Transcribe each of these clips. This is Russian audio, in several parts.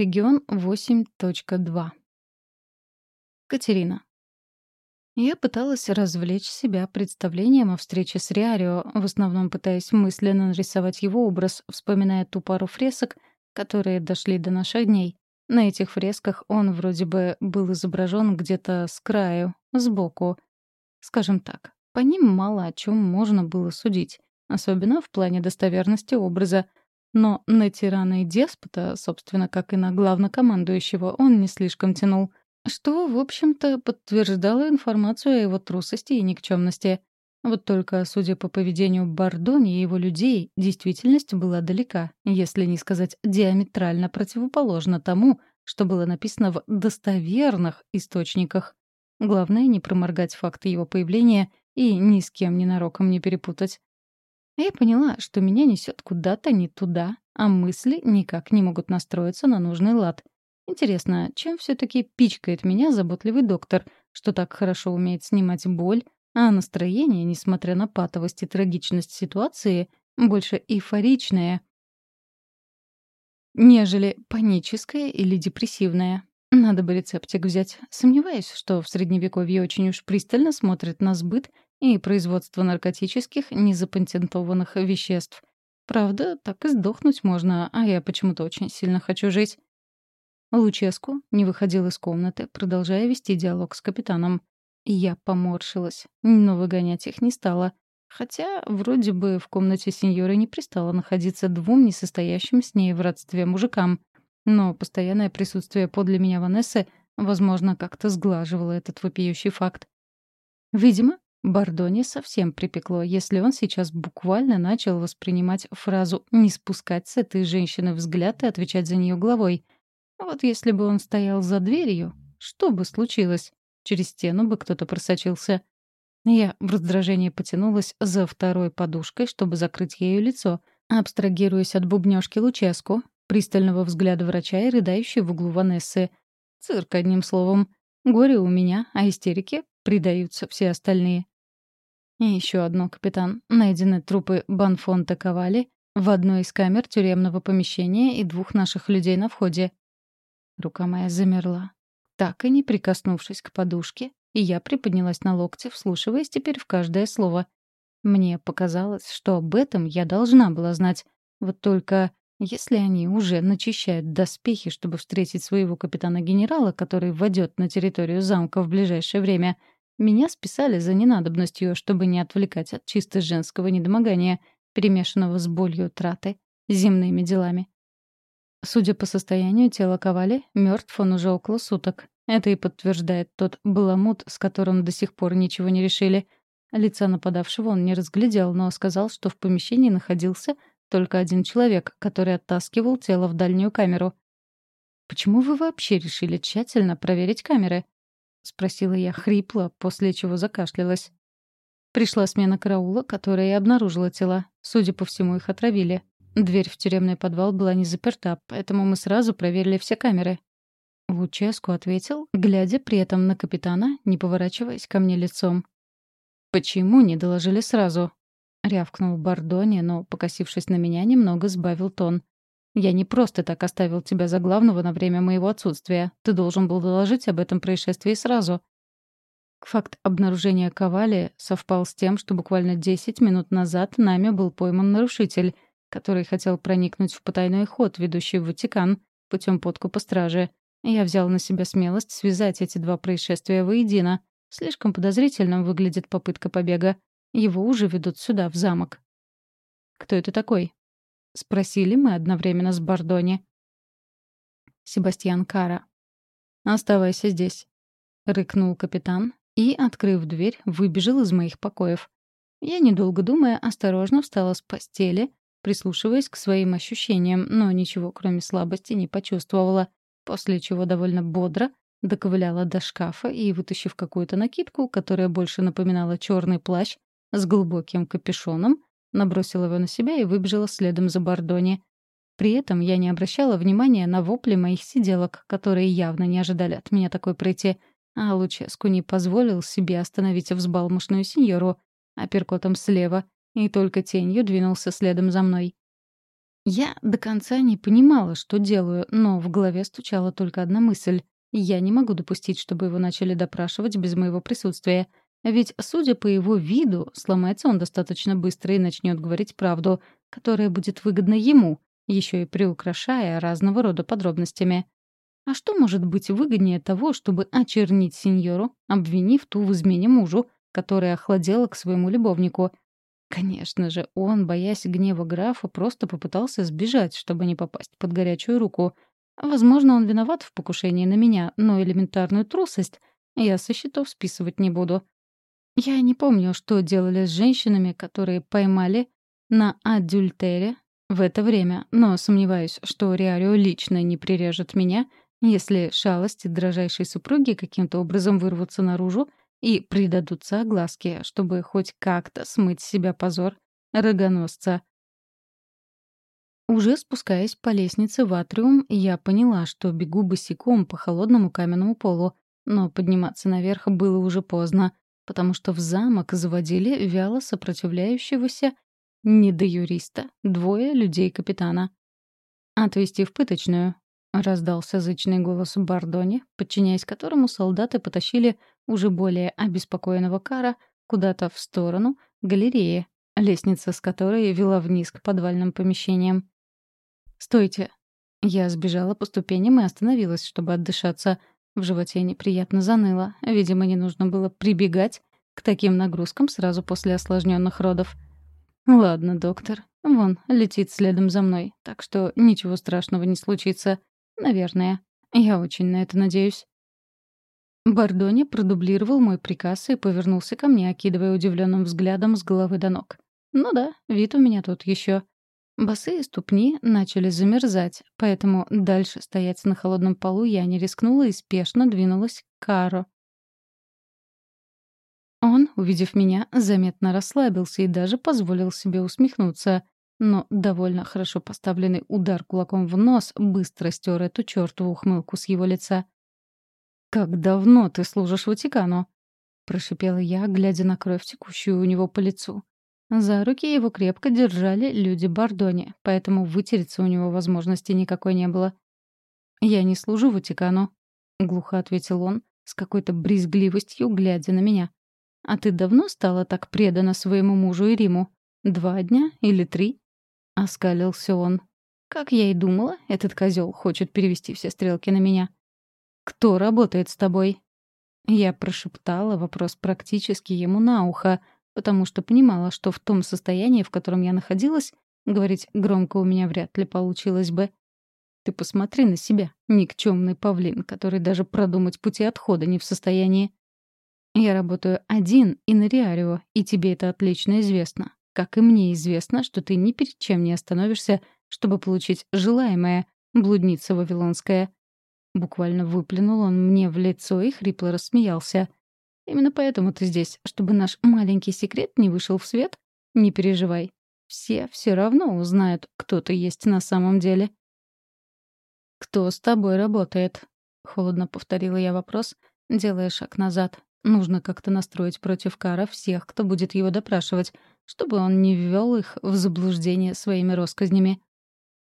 Регион 8.2. Катерина. Я пыталась развлечь себя представлением о встрече с Риарио, в основном пытаясь мысленно нарисовать его образ, вспоминая ту пару фресок, которые дошли до наших дней. На этих фресках он вроде бы был изображен где-то с краю, сбоку. Скажем так, по ним мало о чем можно было судить, особенно в плане достоверности образа. Но на тирана и деспота, собственно, как и на главнокомандующего, он не слишком тянул. Что, в общем-то, подтверждало информацию о его трусости и никчемности. Вот только, судя по поведению Бардони и его людей, действительность была далека, если не сказать диаметрально противоположна тому, что было написано в достоверных источниках. Главное — не проморгать факты его появления и ни с кем ненароком не перепутать. Я поняла, что меня несет куда-то не туда, а мысли никак не могут настроиться на нужный лад. Интересно, чем все таки пичкает меня заботливый доктор, что так хорошо умеет снимать боль, а настроение, несмотря на патовость и трагичность ситуации, больше эйфоричное, нежели паническое или депрессивное. Надо бы рецептик взять. Сомневаюсь, что в Средневековье очень уж пристально смотрят на сбыт и производство наркотических незапатентованных веществ. Правда, так и сдохнуть можно, а я почему-то очень сильно хочу жить. Луческу не выходил из комнаты, продолжая вести диалог с капитаном. Я поморщилась, но выгонять их не стала. Хотя, вроде бы, в комнате сеньора не пристало находиться двум несостоящим с ней в родстве мужикам. Но постоянное присутствие подле меня Ванессы, возможно, как-то сглаживало этот вопиющий факт. Видимо, Бардони совсем припекло, если он сейчас буквально начал воспринимать фразу «не спускать с этой женщины взгляд» и отвечать за нее головой. Вот если бы он стоял за дверью, что бы случилось? Через стену бы кто-то просочился. Я в раздражении потянулась за второй подушкой, чтобы закрыть ею лицо, абстрагируясь от бубнёжки Луческу, пристального взгляда врача и рыдающей в углу Ванессы. Цирк, одним словом. Горе у меня, а истерики придаются все остальные. И еще одно, капитан. Найдены трупы Банфонта Ковали в одной из камер тюремного помещения и двух наших людей на входе. Рука моя замерла, так и не прикоснувшись к подушке, и я приподнялась на локте, вслушиваясь теперь в каждое слово. Мне показалось, что об этом я должна была знать. Вот только если они уже начищают доспехи, чтобы встретить своего капитана-генерала, который войдет на территорию замка в ближайшее время, меня списали за ненадобностью, чтобы не отвлекать от чисто женского недомогания, перемешанного с болью траты, земными делами. Судя по состоянию тела Ковали, мертв он уже около суток. Это и подтверждает тот баламут, с которым до сих пор ничего не решили. Лица нападавшего он не разглядел, но сказал, что в помещении находился только один человек, который оттаскивал тело в дальнюю камеру. «Почему вы вообще решили тщательно проверить камеры?» — спросила я хрипло, после чего закашлялась. Пришла смена караула, которая и обнаружила тела. Судя по всему, их отравили. Дверь в тюремный подвал была не заперта, поэтому мы сразу проверили все камеры. Луческу ответил, глядя при этом на капитана, не поворачиваясь ко мне лицом. «Почему не доложили сразу?» — рявкнул Бардони, но, покосившись на меня, немного сбавил тон. «Я не просто так оставил тебя за главного на время моего отсутствия. Ты должен был доложить об этом происшествии сразу». Факт обнаружения Ковали совпал с тем, что буквально 10 минут назад нами был пойман нарушитель, который хотел проникнуть в потайной ход, ведущий в Ватикан, путем подкупа стражи. Я взял на себя смелость связать эти два происшествия воедино. Слишком подозрительным выглядит попытка побега. Его уже ведут сюда, в замок. «Кто это такой?» — спросили мы одновременно с Бардони. «Себастьян Кара». «Оставайся здесь», — рыкнул капитан и, открыв дверь, выбежал из моих покоев. Я, недолго думая, осторожно встала с постели, прислушиваясь к своим ощущениям, но ничего, кроме слабости, не почувствовала после чего довольно бодро доковыляла до шкафа и, вытащив какую-то накидку, которая больше напоминала черный плащ с глубоким капюшоном, набросила его на себя и выбежала следом за Бордони. При этом я не обращала внимания на вопли моих сиделок, которые явно не ожидали от меня такой прыти, а Луческу не позволил себе остановить взбалмошную сеньору, а перкотом слева, и только тенью двинулся следом за мной. Я до конца не понимала, что делаю, но в голове стучала только одна мысль. Я не могу допустить, чтобы его начали допрашивать без моего присутствия. Ведь, судя по его виду, сломается он достаточно быстро и начнет говорить правду, которая будет выгодна ему, еще и приукрашая разного рода подробностями. А что может быть выгоднее того, чтобы очернить сеньору, обвинив ту в измене мужу, которая охладела к своему любовнику, Конечно же, он, боясь гнева графа, просто попытался сбежать, чтобы не попасть под горячую руку. Возможно, он виноват в покушении на меня, но элементарную трусость я со счетов списывать не буду. Я не помню, что делали с женщинами, которые поймали на адюльтере в это время, но сомневаюсь, что Риарио лично не прирежет меня, если шалости дрожайшей супруги каким-то образом вырвутся наружу и придадутся огласке, чтобы хоть как-то смыть с себя позор рогоносца. Уже спускаясь по лестнице в атриум, я поняла, что бегу босиком по холодному каменному полу, но подниматься наверх было уже поздно, потому что в замок заводили вяло сопротивляющегося недоюриста, двое людей капитана. «Отвезти в пыточную», — раздался зычный голос Бардони, подчиняясь которому солдаты потащили уже более обеспокоенного Кара куда-то в сторону галереи, лестница с которой вела вниз к подвальным помещениям. «Стойте!» Я сбежала по ступеням и остановилась, чтобы отдышаться. В животе неприятно заныло. Видимо, не нужно было прибегать к таким нагрузкам сразу после осложненных родов. «Ладно, доктор. Вон, летит следом за мной, так что ничего страшного не случится. Наверное. Я очень на это надеюсь. Бардони продублировал мой приказ и повернулся ко мне, окидывая удивленным взглядом с головы до ног. Ну да, вид у меня тут еще. Босые ступни начали замерзать, поэтому дальше стоять на холодном полу я не рискнула и спешно двинулась к Каро. Он, увидев меня, заметно расслабился и даже позволил себе усмехнуться но довольно хорошо поставленный удар кулаком в нос быстро стер эту чертову ухмылку с его лица. «Как давно ты служишь Ватикану?» — прошипела я, глядя на кровь, текущую у него по лицу. За руки его крепко держали люди Бардони, поэтому вытереться у него возможности никакой не было. «Я не служу Ватикану», — глухо ответил он, с какой-то брезгливостью, глядя на меня. «А ты давно стала так предана своему мужу и Риму? Два дня или три?» — оскалился он. «Как я и думала, этот козел хочет перевести все стрелки на меня». «Кто работает с тобой?» Я прошептала вопрос практически ему на ухо, потому что понимала, что в том состоянии, в котором я находилась, говорить громко у меня вряд ли получилось бы. Ты посмотри на себя, никчемный павлин, который даже продумать пути отхода не в состоянии. Я работаю один и на Риарио, и тебе это отлично известно. Как и мне известно, что ты ни перед чем не остановишься, чтобы получить желаемое, блудница вавилонская. Буквально выплюнул он мне в лицо и хрипло рассмеялся. Именно поэтому ты здесь, чтобы наш маленький секрет не вышел в свет? Не переживай. Все все равно узнают, кто ты есть на самом деле. «Кто с тобой работает?» — холодно повторила я вопрос, делая шаг назад. Нужно как-то настроить против Кара всех, кто будет его допрашивать, чтобы он не ввел их в заблуждение своими россказнями.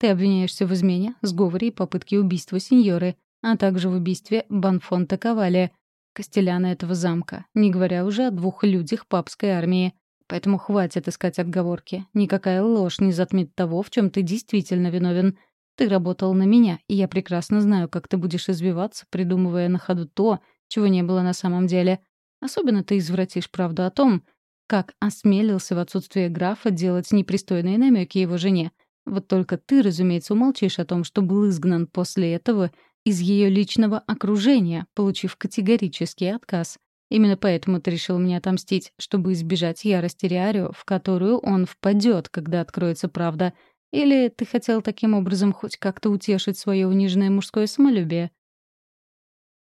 Ты обвиняешься в измене, сговоре и попытке убийства сеньоры, а также в убийстве Банфонта Кавалия, костеляна этого замка, не говоря уже о двух людях папской армии. Поэтому хватит искать отговорки. Никакая ложь не затмит того, в чем ты действительно виновен. Ты работал на меня, и я прекрасно знаю, как ты будешь извиваться, придумывая на ходу то, чего не было на самом деле. Особенно ты извратишь правду о том, как осмелился в отсутствие графа делать непристойные намеки его жене. Вот только ты, разумеется, умолчишь о том, что был изгнан после этого из ее личного окружения, получив категорический отказ. Именно поэтому ты решил мне отомстить, чтобы избежать ярости Риарио, в которую он впадет, когда откроется правда. Или ты хотел таким образом хоть как-то утешить свое униженное мужское самолюбие?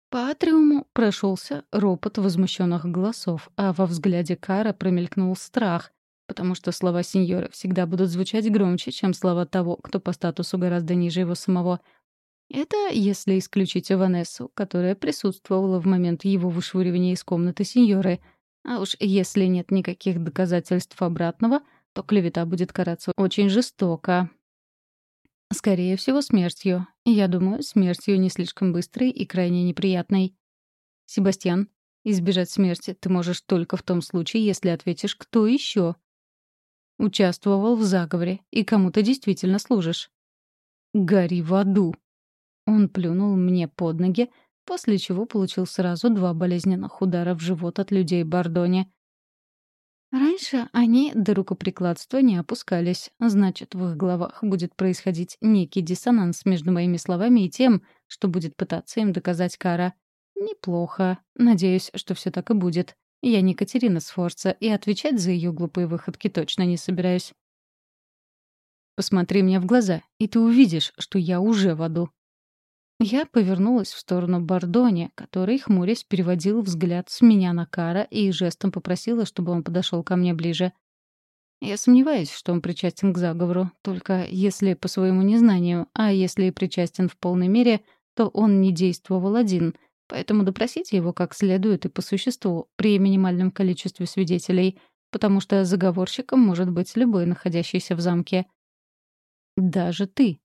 По атриуму прошелся ропот возмущенных голосов, а во взгляде Кара промелькнул страх, потому что слова сеньора всегда будут звучать громче, чем слова того, кто по статусу гораздо ниже его самого. Это если исключить Ванессу, которая присутствовала в момент его вышвыривания из комнаты сеньоры. А уж если нет никаких доказательств обратного, то клевета будет караться очень жестоко. Скорее всего, смертью. Я думаю, смертью не слишком быстрой и крайне неприятной. Себастьян, избежать смерти ты можешь только в том случае, если ответишь «кто еще?». Участвовал в заговоре, и кому ты действительно служишь. Гори в аду. Он плюнул мне под ноги, после чего получил сразу два болезненных удара в живот от людей Бордоне. Раньше они до рукоприкладства не опускались. Значит, в их головах будет происходить некий диссонанс между моими словами и тем, что будет пытаться им доказать Кара. Неплохо. Надеюсь, что все так и будет. Я не Катерина Сфорца, и отвечать за ее глупые выходки точно не собираюсь. Посмотри мне в глаза, и ты увидишь, что я уже в аду. Я повернулась в сторону Бордони, который, хмурясь, переводил взгляд с меня на Кара и жестом попросила, чтобы он подошел ко мне ближе. Я сомневаюсь, что он причастен к заговору, только если по своему незнанию, а если и причастен в полной мере, то он не действовал один, поэтому допросите его как следует и по существу, при минимальном количестве свидетелей, потому что заговорщиком может быть любой, находящийся в замке. «Даже ты»,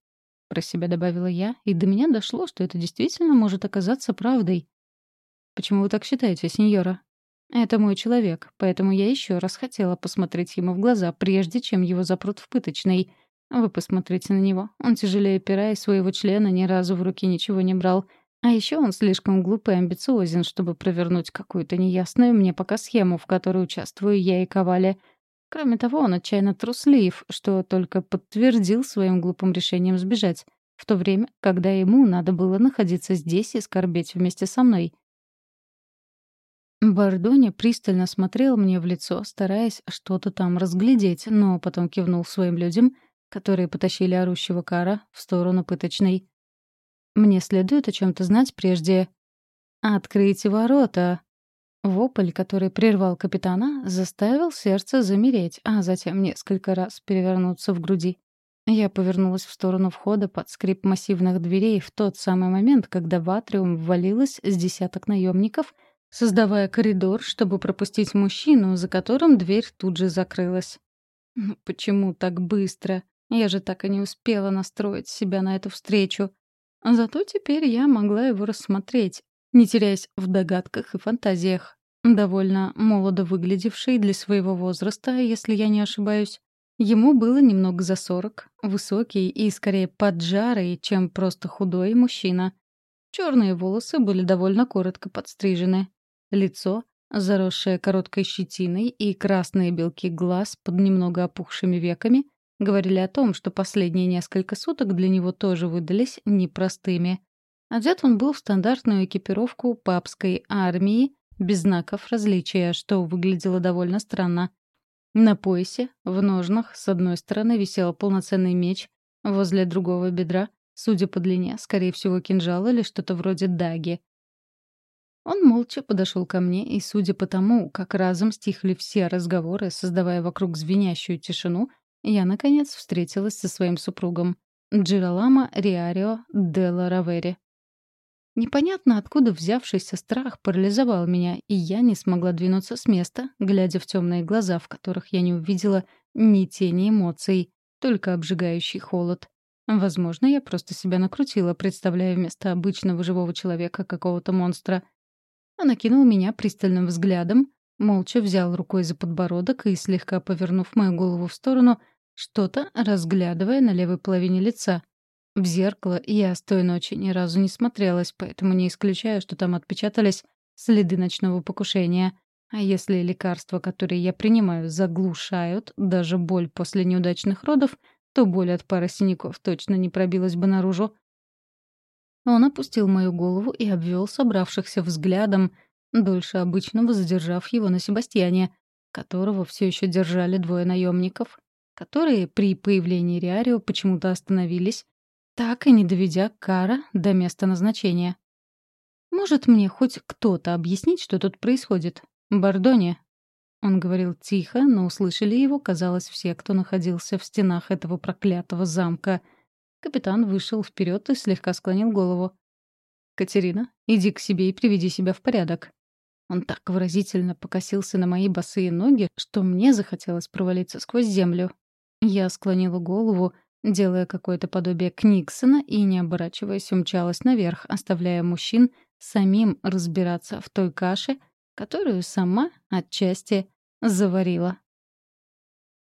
про себя добавила я, и до меня дошло, что это действительно может оказаться правдой. «Почему вы так считаете, сеньора?» «Это мой человек, поэтому я еще раз хотела посмотреть ему в глаза, прежде чем его запрут в пыточной. Вы посмотрите на него. Он тяжелее пера и своего члена ни разу в руки ничего не брал. А еще он слишком глупый и амбициозен, чтобы провернуть какую-то неясную мне пока схему, в которой участвую я и Ковали. Кроме того, он отчаянно труслив, что только подтвердил своим глупым решением сбежать, в то время, когда ему надо было находиться здесь и скорбеть вместе со мной. Бардони пристально смотрел мне в лицо, стараясь что-то там разглядеть, но потом кивнул своим людям, которые потащили орущего кара в сторону пыточной. «Мне следует о чем то знать прежде...» «Откройте ворота!» Вопль, который прервал капитана, заставил сердце замереть, а затем несколько раз перевернуться в груди. Я повернулась в сторону входа под скрип массивных дверей в тот самый момент, когда в атриум ввалилось с десяток наемников, создавая коридор, чтобы пропустить мужчину, за которым дверь тут же закрылась. Ну почему так быстро? Я же так и не успела настроить себя на эту встречу. Зато теперь я могла его рассмотреть, не теряясь в догадках и фантазиях. Довольно молодо выглядевший для своего возраста, если я не ошибаюсь. Ему было немного за сорок, высокий и скорее поджарый, чем просто худой мужчина. Черные волосы были довольно коротко подстрижены. Лицо, заросшее короткой щетиной и красные белки глаз под немного опухшими веками, говорили о том, что последние несколько суток для него тоже выдались непростыми. Одет он был в стандартную экипировку папской армии, без знаков различия, что выглядело довольно странно. На поясе, в ножнах, с одной стороны висел полноценный меч, возле другого бедра, судя по длине, скорее всего, кинжал или что-то вроде даги. Он молча подошел ко мне, и, судя по тому, как разом стихли все разговоры, создавая вокруг звенящую тишину, я, наконец, встретилась со своим супругом — Джиралама Риарио Делла Равери. Непонятно откуда взявшийся страх парализовал меня, и я не смогла двинуться с места, глядя в темные глаза, в которых я не увидела ни тени эмоций, только обжигающий холод. Возможно, я просто себя накрутила, представляя вместо обычного живого человека какого-то монстра. Он окинул меня пристальным взглядом, молча взял рукой за подбородок и, слегка повернув мою голову в сторону, что-то разглядывая на левой половине лица — в зеркало я с той ночи ни разу не смотрелась, поэтому не исключаю, что там отпечатались следы ночного покушения. А если лекарства, которые я принимаю, заглушают даже боль после неудачных родов, то боль от пары синяков точно не пробилась бы наружу. Он опустил мою голову и обвел собравшихся взглядом, дольше обычного задержав его на Себастьяне, которого все еще держали двое наемников, которые при появлении Риарио почему-то остановились, так и не доведя Кара до места назначения. «Может мне хоть кто-то объяснить, что тут происходит? Бордоне?» Он говорил тихо, но услышали его, казалось, все, кто находился в стенах этого проклятого замка. Капитан вышел вперед и слегка склонил голову. «Катерина, иди к себе и приведи себя в порядок». Он так выразительно покосился на мои босые ноги, что мне захотелось провалиться сквозь землю. Я склонила голову, делая какое-то подобие Книксона и, не оборачиваясь, умчалась наверх, оставляя мужчин самим разбираться в той каше, которую сама отчасти заварила.